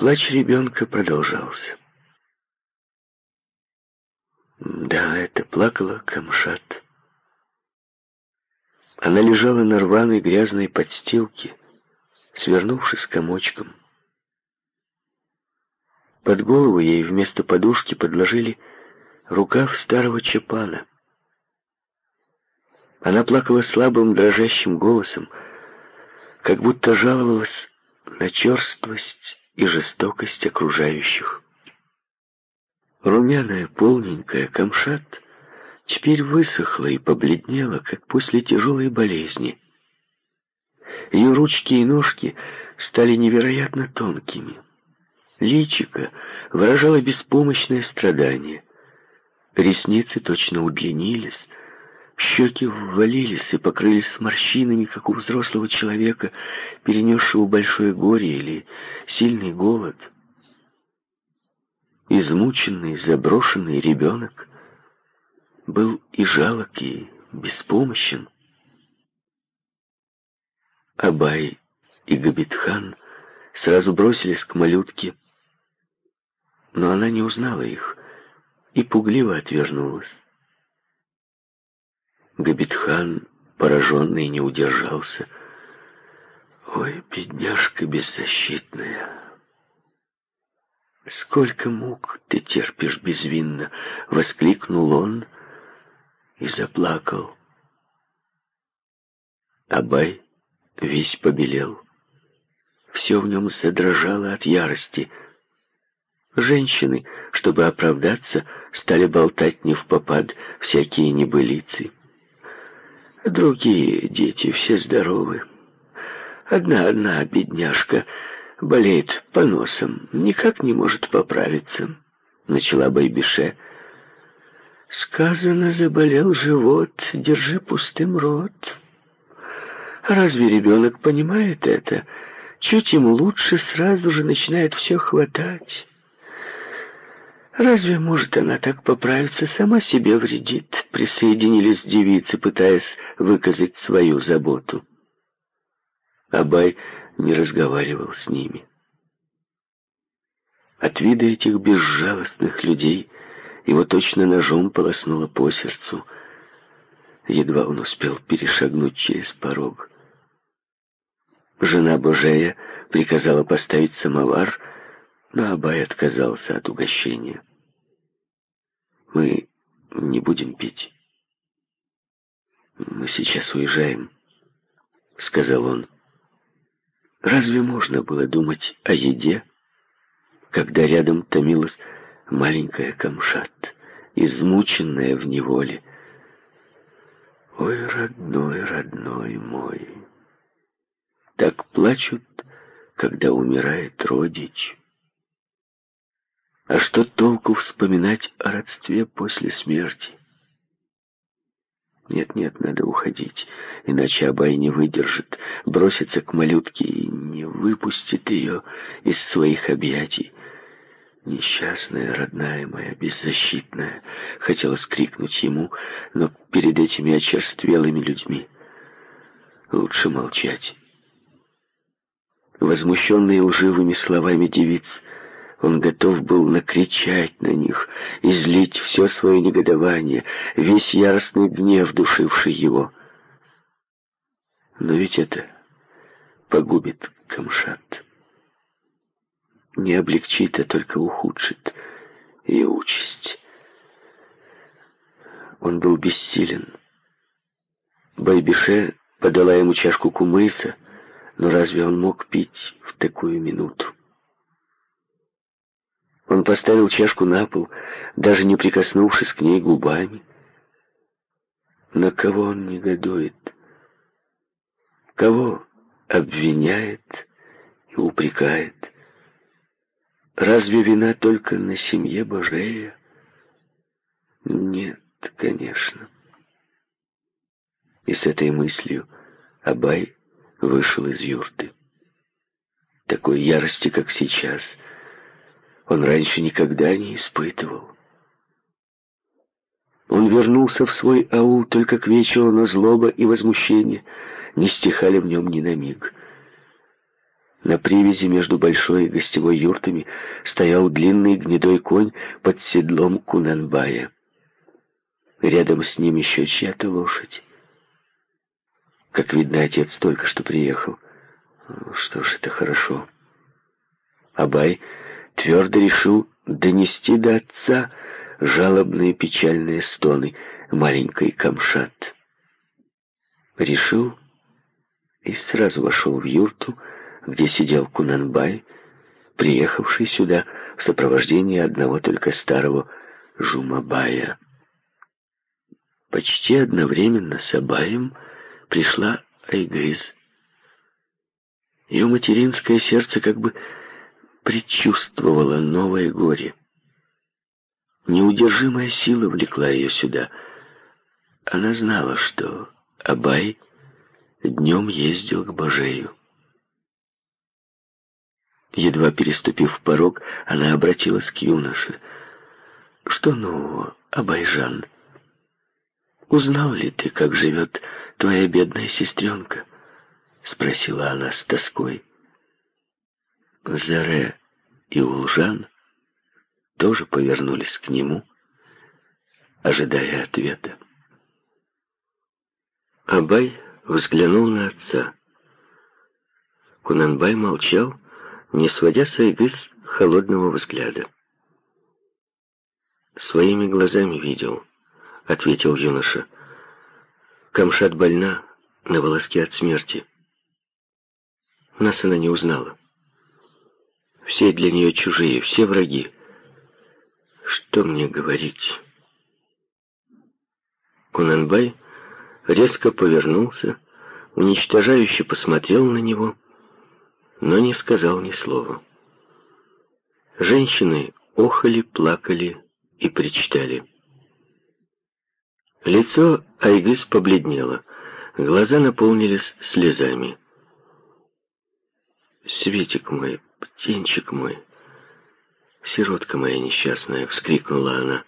Плач ребенка продолжался. Да, это плакала Камшат. Она лежала на рваной грязной подстилке, свернувшись комочком. Под голову ей вместо подушки подложили рукав старого чапана. Она плакала слабым, дрожащим голосом, как будто жаловалась на черствость и жестокость окружающих. Румяная, полненькая камшат теперь высохла и побледнела, как после тяжелой болезни. Ее ручки и ножки стали невероятно тонкими. Личико выражало беспомощное страдание. Ресницы точно удлинились, щеки ввалились и покрылись морщинами, как у взрослого человека, перенесшего большое горе или сильный голод измученный, заброшенный ребенок был и жалок, и беспомощен. Абай и Габитхан сразу бросились к малютке, но она не узнала их и пугливо отвернулась. Габитхан, пораженный, не удержался. «Ой, бедняжка беззащитная!» «Сколько мук ты терпишь безвинно!» — воскликнул он и заплакал. Абай весь побелел. Все в нем задрожало от ярости. Женщины, чтобы оправдаться, стали болтать не в попад всякие небылицы. Другие дети все здоровы. Одна-одна бедняжка — болеет поносом, никак не может поправиться», — начала Байбише. «Сказано, заболел живот, держи пустым рот. Разве ребенок понимает это? Чуть ему лучше, сразу же начинает все хватать. Разве может она так поправиться, сама себе вредит?» Присоединились девицы, пытаясь выказать свою заботу. Абай не разговаривал с ними. От вида этих безжалостных людей его точно ножом полоснуло по сердцу. Едва он успел перешагнуть через порог. Жена Божея приказала поставить самовар, но Абай отказался от угощения. «Мы не будем пить. Мы сейчас уезжаем», — сказал он. Разве можно было думать о еде, когда рядом томилась маленькая камшат, измученная в неволе? Ой, родной, родной мой, так плачут, когда умирает родич. А что толку вспоминать о родстве после смерти? Нет-нет, надо уходить, иначе Абай не выдержит, бросится к малютке и не выпустит ее из своих объятий. Несчастная, родная моя, беззащитная, хотела скрикнуть ему, но перед этими очерствелыми людьми лучше молчать. Возмущенный лживыми словами девиц, он готов был накричать на них, излить все свое негодование, весь яростный гнев, душивший его. Но ведь это погубит Камшат. Не облегчит, а только ухудшит ее участь. Он был бессилен. Байбише подала ему чашку кумыса, но разве он мог пить в такую минуту? Он поставил чашку на пол, даже не прикоснувшись к ней губами. На кого он негодует? Кого обвиняет и упрекает? Разве вина только на семье Божея? Нет, конечно. И с этой мыслью Абай вышел из юрты. Такой ярости, как сейчас — он раньше никогда не испытывал. Он вернулся в свой аул только к вечеру, но злоба и возмущение не стихали в нем ни на миг. На привязи между большой и гостевой юртами стоял длинный гнедой конь под седлом Кунанбая. Рядом с ним еще чья-то лошадь. Как видно, отец только что приехал. Что ж, это хорошо. Абай твердо решил донести до отца жалобные печальные стоны маленькой Камшат. Решил и сразу вошел в юрту, где сидел Кунанбай, приехавший сюда в сопровождении одного только старого Жумабая. Почти одновременно с Абаем пришла Айгыз. Ее материнское сердце как бы предчувствовало новое горе. Неудержимая сила влекла ее сюда. Она знала, что Абай днем ездил к Божею. Едва переступив порог, она обратилась к юноше. «Что нового, Абайжан? Узнал ли ты, как живет твоя бедная сестренка?» Спросила она с тоской. Заре и Улжан тоже повернулись к нему, ожидая ответа. Абай взглянул на отца. Кунанбай молчал, не сводя с Айгыз холодного взгляда. «Своими глазами видел», — ответил юноша. «Камшат больна, на волоске от смерти. Нас она не узнала. Все для нее чужие, все враги. Что мне говорить?» Кунанбай резко повернулся, уничтожающе посмотрел на него — но не сказал ни слова. Женщины охали, плакали и причитали. Лицо Айгыс побледнело, глаза наполнились слезами. «Светик мой, птенчик мой, сиротка моя несчастная!» — вскрикнула она.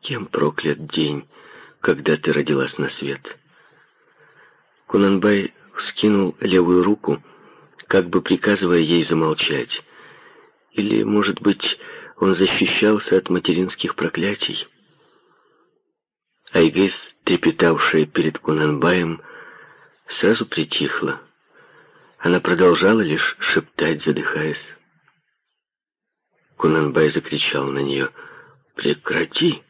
«Кем проклят день, когда ты родилась на свет?» Кунанбай вскинул левую руку, как бы приказывая ей замолчать. Или, может быть, он защищался от материнских проклятий? Айгыс, трепетавшая перед Кунанбаем, сразу притихла. Она продолжала лишь шептать, задыхаясь. Кунанбай закричал на нее «Прекрати!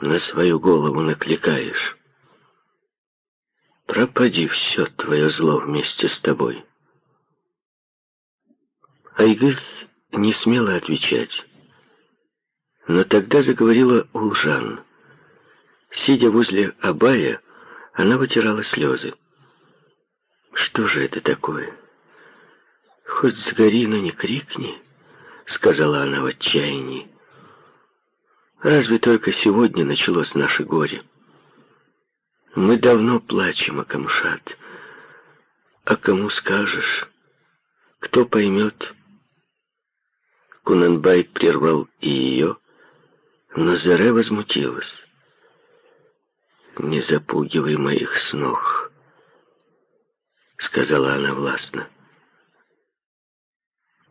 На свою голову накликаешь!» пропади все твое зло вместе с тобой. Айгыз не смела отвечать. Но тогда заговорила Улжан. Сидя возле Абая, она вытирала слезы. «Что же это такое? Хоть сгори, но не крикни», — сказала она в отчаянии. «Разве только сегодня началось наше горе?» Мы давно плачем, Акамшат. А кому скажешь? Кто поймет? Кунанбай прервал и ее, но Заре возмутилась. «Не запугивай моих снов», — сказала она властно.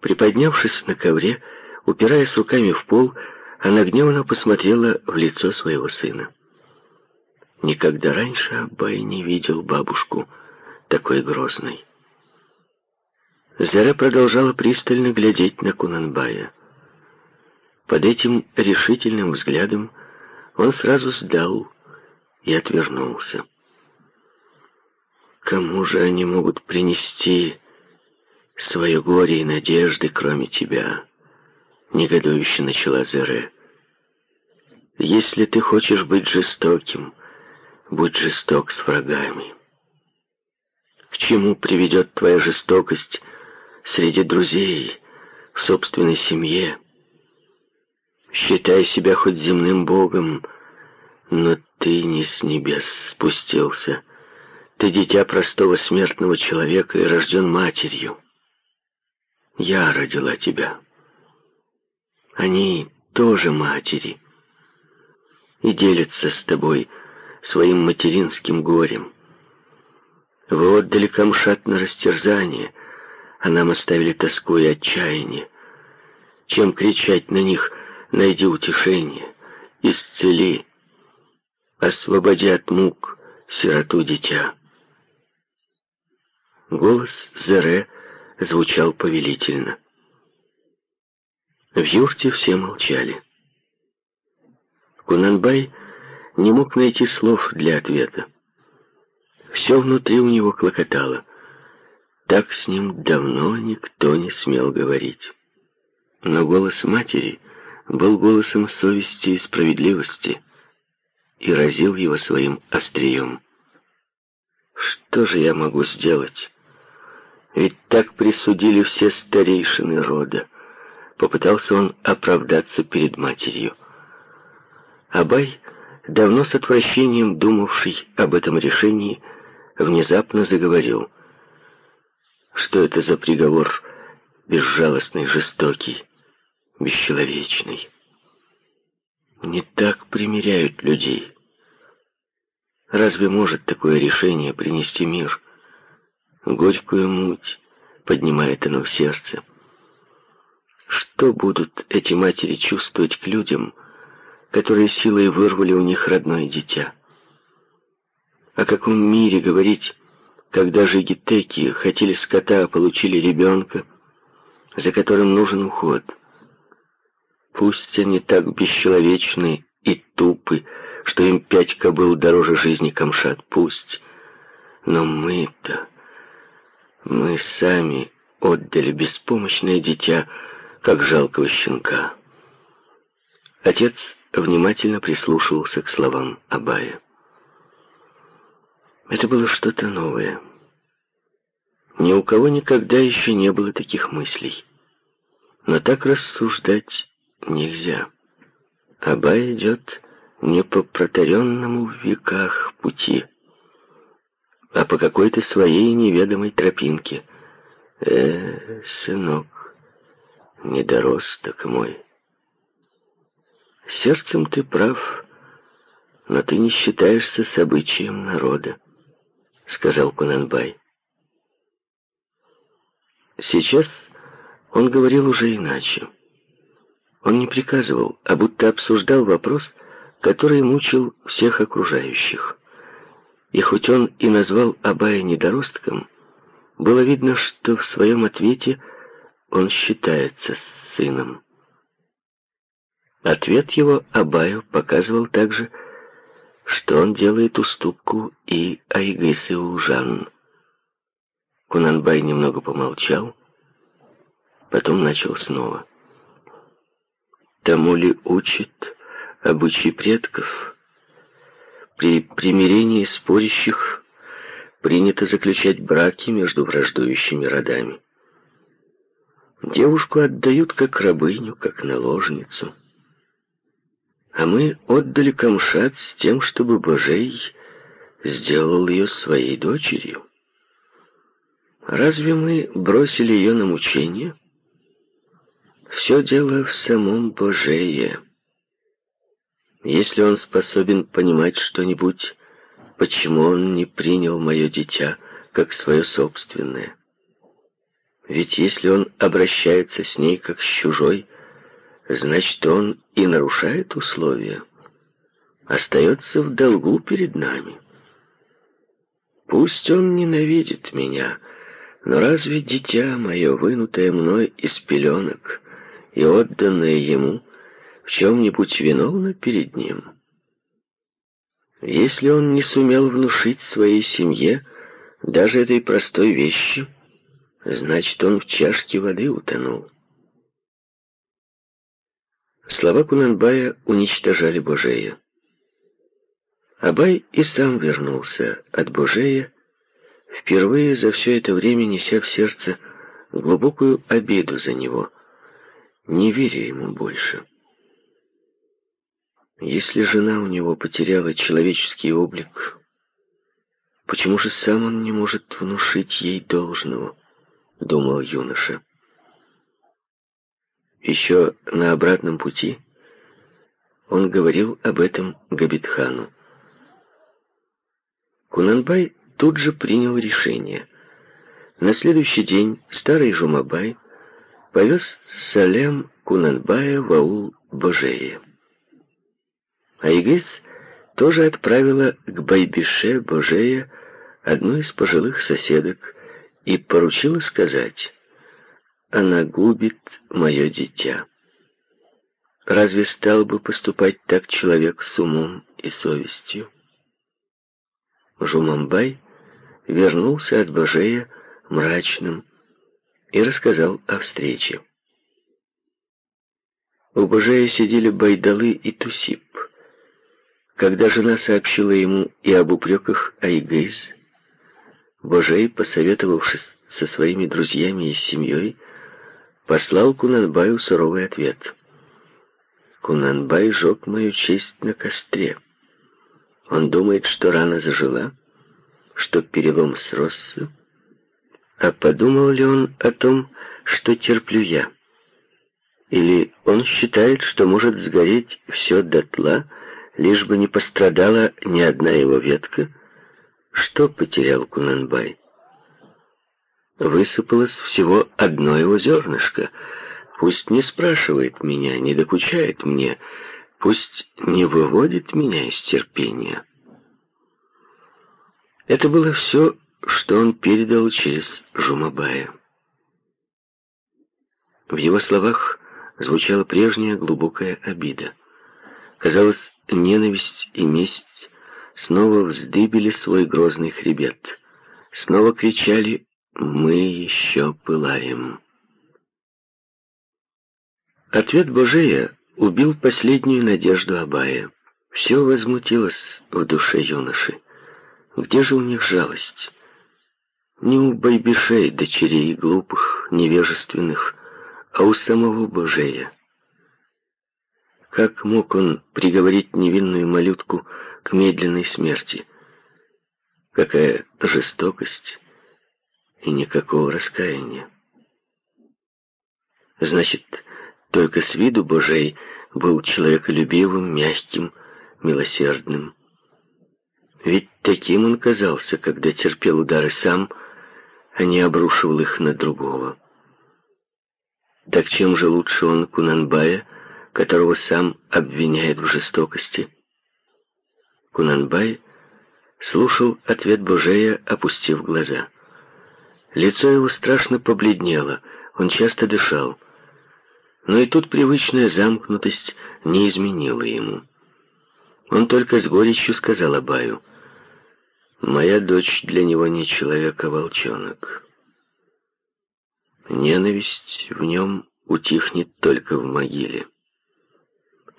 Приподнявшись на ковре, упираясь руками в пол, она гневно посмотрела в лицо своего сына. Никогда раньше Абай не видел бабушку такой грозной. Зара продолжала пристально глядеть на Кунанбая. Под этим решительным взглядом он сразу сдал и отвернулся. Кому же они могут принести свое горе и надежды, кроме тебя? Негодующе начала Зере. Если ты хочешь быть жестоким, будь жесток с врагами. К чему приведет твоя жестокость среди друзей, в собственной семье? Считай себя хоть земным богом, но ты не с небес спустился. Ты дитя простого смертного человека и рожден матерью. Я родила тебя. Они тоже матери и делятся с тобой своим материнским горем. Вы отдали Камшат на растерзание, а нам оставили тоску и отчаяние. Чем кричать на них «Найди утешение, исцели, освободи от мук сироту дитя». Голос Зере звучал повелительно. В юрте все молчали. Кунанбай не мог найти слов для ответа. Все внутри у него клокотало. Так с ним давно никто не смел говорить. Но голос матери был голосом совести и справедливости и разил его своим острием. «Что же я могу сделать? Ведь так присудили все старейшины рода». Попытался он оправдаться перед матерью. Абай, давно с отвращением думавший об этом решении, внезапно заговорил. Что это за приговор безжалостный, жестокий, бесчеловечный? Не так примиряют людей. Разве может такое решение принести мир? Горькую муть поднимает оно в сердце. Что будут эти матери чувствовать к людям, которые силой вырвали у них родное дитя? О каком мире говорить, когда же гитеки хотели скота, а получили ребенка, за которым нужен уход? Пусть они так бесчеловечны и тупы, что им пять кобыл дороже жизни камшат, пусть. Но мы-то, мы сами отдали беспомощное дитя, как жалкого щенка. Отец внимательно прислушивался к словам Абая. Это было что-то новое. Ни у кого никогда еще не было таких мыслей. Но так рассуждать нельзя. Абай идет не по протаренному в веках пути, а по какой-то своей неведомой тропинке. Э, сынок, недоросток мой. Сердцем ты прав, но ты не считаешься с обычаем народа, сказал Кунанбай. Сейчас он говорил уже иначе. Он не приказывал, а будто обсуждал вопрос, который мучил всех окружающих. И хоть он и назвал Абая недоростком, было видно, что в своем ответе – он считается с сыном. Ответ его Абаю показывал также, что он делает уступку и Айгысы Улжан. Кунанбай немного помолчал, потом начал снова. Тому ли учит обычай предков? При примирении спорящих принято заключать браки между враждующими родами. Девушку отдают как рабыню, как наложницу. А мы отдали Камшат с тем, чтобы Божей сделал ее своей дочерью. Разве мы бросили ее на мучение? Все дело в самом Божее. Если он способен понимать что-нибудь, почему он не принял мое дитя как свое собственное? Ведь если он обращается с ней как с чужой, значит, он и нарушает условия, остается в долгу перед нами. Пусть он ненавидит меня, но разве дитя мое, вынутое мной из пеленок и отданное ему, в чем-нибудь виновно перед ним? Если он не сумел внушить своей семье даже этой простой вещи, Значит, он в чашке воды утонул. Слова Кунанбая уничтожали Божея. Абай и сам вернулся от Божея, впервые за все это время неся в сердце глубокую обиду за него, не веря ему больше. Если жена у него потеряла человеческий облик, почему же сам он не может внушить ей должного? — думал юноша. Еще на обратном пути он говорил об этом Габитхану. Кунанбай тут же принял решение. На следующий день старый Жумабай повез Салем Кунанбая в аул Божея. Айгыз тоже отправила к Байбише Божея одну из пожилых соседок и поручила сказать, «Она губит мое дитя». Разве стал бы поступать так человек с умом и совестью? Жумамбай вернулся от Божея мрачным и рассказал о встрече. У Божея сидели Байдалы и Тусип. Когда жена сообщила ему и об упреках Айгейз, Божей, посоветовавшись со своими друзьями и семьей, послал Кунанбаю суровый ответ — Кунанбай жег мою честь на костре. Он думает, что рана зажила, что перелом сросся. А подумал ли он о том, что терплю я? Или он считает, что может сгореть все дотла, лишь бы не пострадала ни одна его ветка? Что потерял Кунанбай? Высыпалось всего одно его зернышко — Пусть не спрашивает меня, не докучает мне, пусть не выводит меня из терпения. Это было все, что он передал через Жумабая. В его словах звучала прежняя глубокая обида. Казалось, ненависть и месть снова вздыбили свой грозный хребет. Снова кричали «Мы еще пылаем». Ответ Божия убил последнюю надежду Абая. Все возмутилось в душе юноши. Где же у них жалость? Не у байбишей, дочерей глупых, невежественных, а у самого Божия. Как мог он приговорить невинную малютку к медленной смерти? Какая жестокость и никакого раскаяния. Значит, только с виду Божей был человеколюбивым, мягким, милосердным. Ведь таким он казался, когда терпел удары сам, а не обрушивал их на другого. Так чем же лучше он Кунанбая, которого сам обвиняет в жестокости? Кунанбай слушал ответ Божея, опустив глаза. Лицо его страшно побледнело, он часто дышал. Но и тут привычная замкнутость не изменила ему. Он только с горечью сказал Абаю, «Моя дочь для него не человек, а волчонок. Ненависть в нем утихнет только в могиле.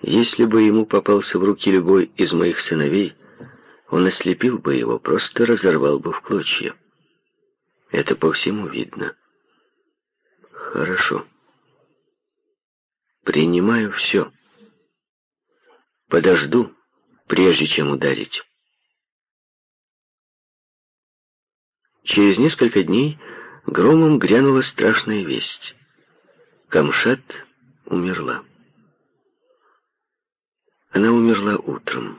Если бы ему попался в руки любой из моих сыновей, он ослепил бы его, просто разорвал бы в клочья. Это по всему видно. Хорошо. Принимаю все. Подожду, прежде чем ударить. Через несколько дней громом грянула страшная весть. Камшат умерла. Она умерла утром,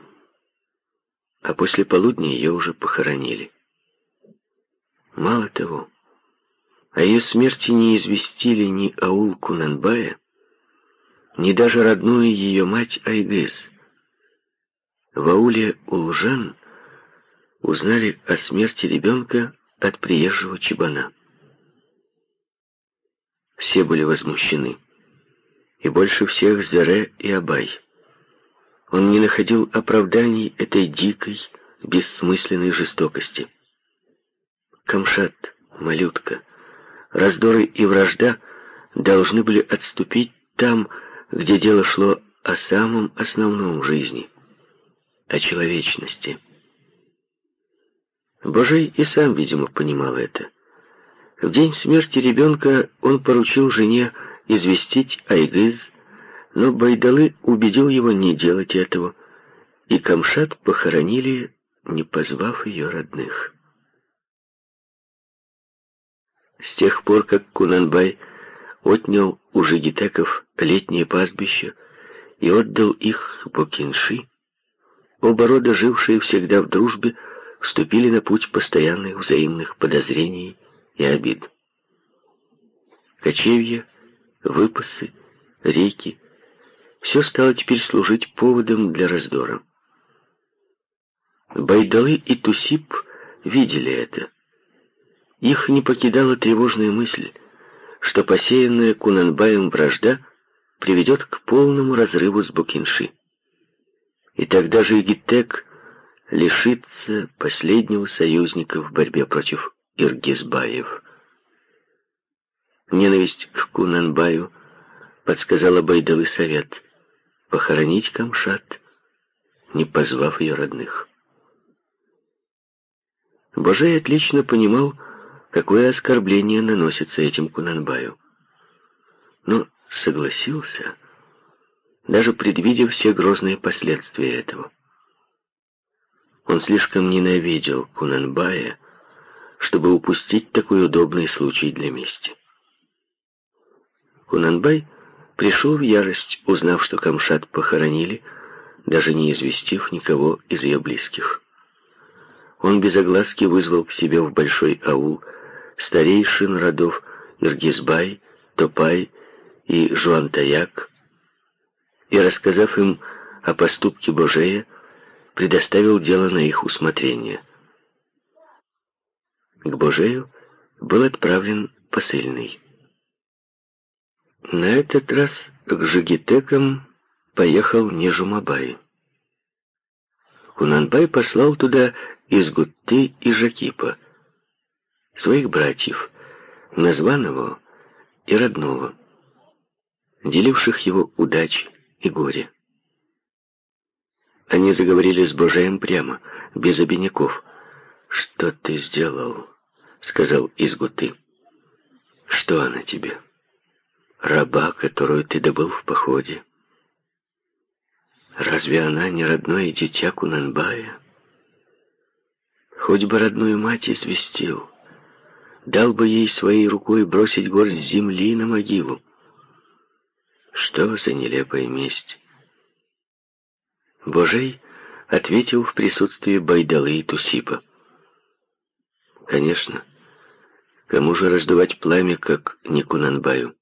а после полудня ее уже похоронили. Мало того, о ее смерти не известили ни аул Кунанбая, ни даже родную ее мать Айгыз. В ауле Улжан узнали о смерти ребенка от приезжего чебана. Все были возмущены, и больше всех Заре и Абай. Он не находил оправданий этой дикой, бессмысленной жестокости. Камшат, малютка, раздоры и вражда должны были отступить там, где дело шло о самом основном жизни, о человечности. Божий и сам, видимо, понимал это. В день смерти ребенка он поручил жене известить Айгыз, но Байдалы убедил его не делать этого, и Камшат похоронили, не позвав ее родных. С тех пор, как Кунанбай отнял у жигитеков летнее пастбище и отдал их Бокинши. Оба рода, жившие всегда в дружбе, вступили на путь постоянных взаимных подозрений и обид. Кочевья, выпасы, реки — все стало теперь служить поводом для раздора. Байдалы и Тусип видели это. Их не покидала тревожная мысль, что посеянная Кунанбаем вражда приведет к полному разрыву с Букинши. И тогда же Игитек лишится последнего союзника в борьбе против Иргизбаев. Ненависть к Кунанбаю подсказала Байдалы совет — похоронить Камшат, не позвав ее родных. Божей отлично понимал, какое оскорбление наносится этим Кунанбаю. Но согласился, даже предвидя все грозные последствия этого. Он слишком ненавидел Кунанбая, чтобы упустить такой удобный случай для мести. Кунанбай пришел в ярость, узнав, что Камшат похоронили, даже не известив никого из ее близких. Он без огласки вызвал к себе в большой аул старейшин родов Иргизбай, Топай и Жуантаяк, и, рассказав им о поступке Божея, предоставил дело на их усмотрение. К Божею был отправлен посыльный. На этот раз к Жигитекам поехал не Жумабай. Кунанбай послал туда из Гутты и Жакипа, своих братьев, названного и родного, деливших его удачи и горе. Они заговорили с Божием прямо, без обиняков. «Что ты сделал?» — сказал Изгуты. «Что она тебе?» «Раба, которую ты добыл в походе. Разве она не родное дитя Кунанбая?» Хоть бы родную мать известил, дал бы ей своей рукой бросить горсть земли на могилу. Что за нелепая месть? Божей ответил в присутствии Байдалы и Тусипа. Конечно, кому же раздувать пламя, как не Кунанбаю?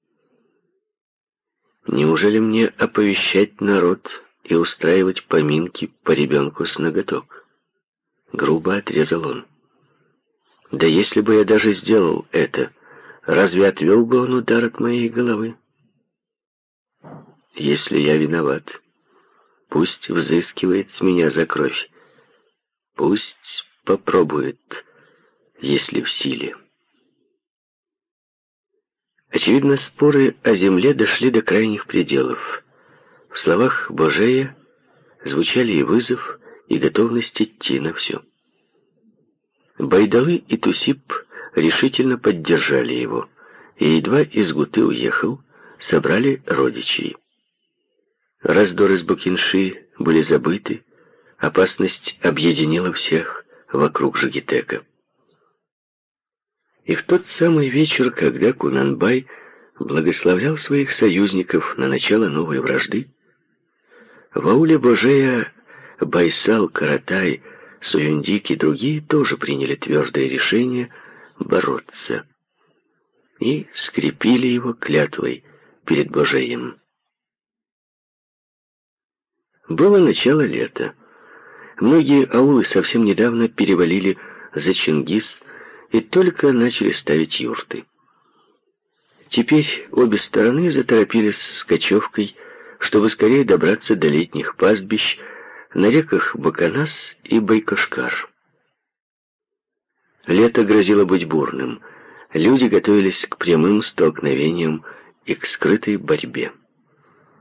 Неужели мне оповещать народ и устраивать поминки по ребенку с ноготок? Грубо отрезал он. Да если бы я даже сделал это, разве отвел бы он удар от моей головы? Если я виноват, пусть взыскивает с меня за кровь. Пусть попробует, если в силе. Очевидно, споры о земле дошли до крайних пределов. В словах Божея звучали и вызов, и готовность идти на все. Байдалы и Тусип решительно поддержали его, и едва из Гуты уехал, собрали родичей. Раздоры с Букинши были забыты, опасность объединила всех вокруг Жигитека. И в тот самый вечер, когда Кунанбай благословлял своих союзников на начало новой вражды, в ауле Божея Байсал, Каратай, Суюндик и другие тоже приняли твердое решение бороться и скрепили его клятвой перед Божеем. Было начало лета. Многие аулы совсем недавно перевалили за Чингис и только начали ставить юрты. Теперь обе стороны заторопились с кочевкой, чтобы скорее добраться до летних пастбищ, на реках Баканас и Байкашкар. Лето грозило быть бурным. Люди готовились к прямым столкновениям и к скрытой борьбе.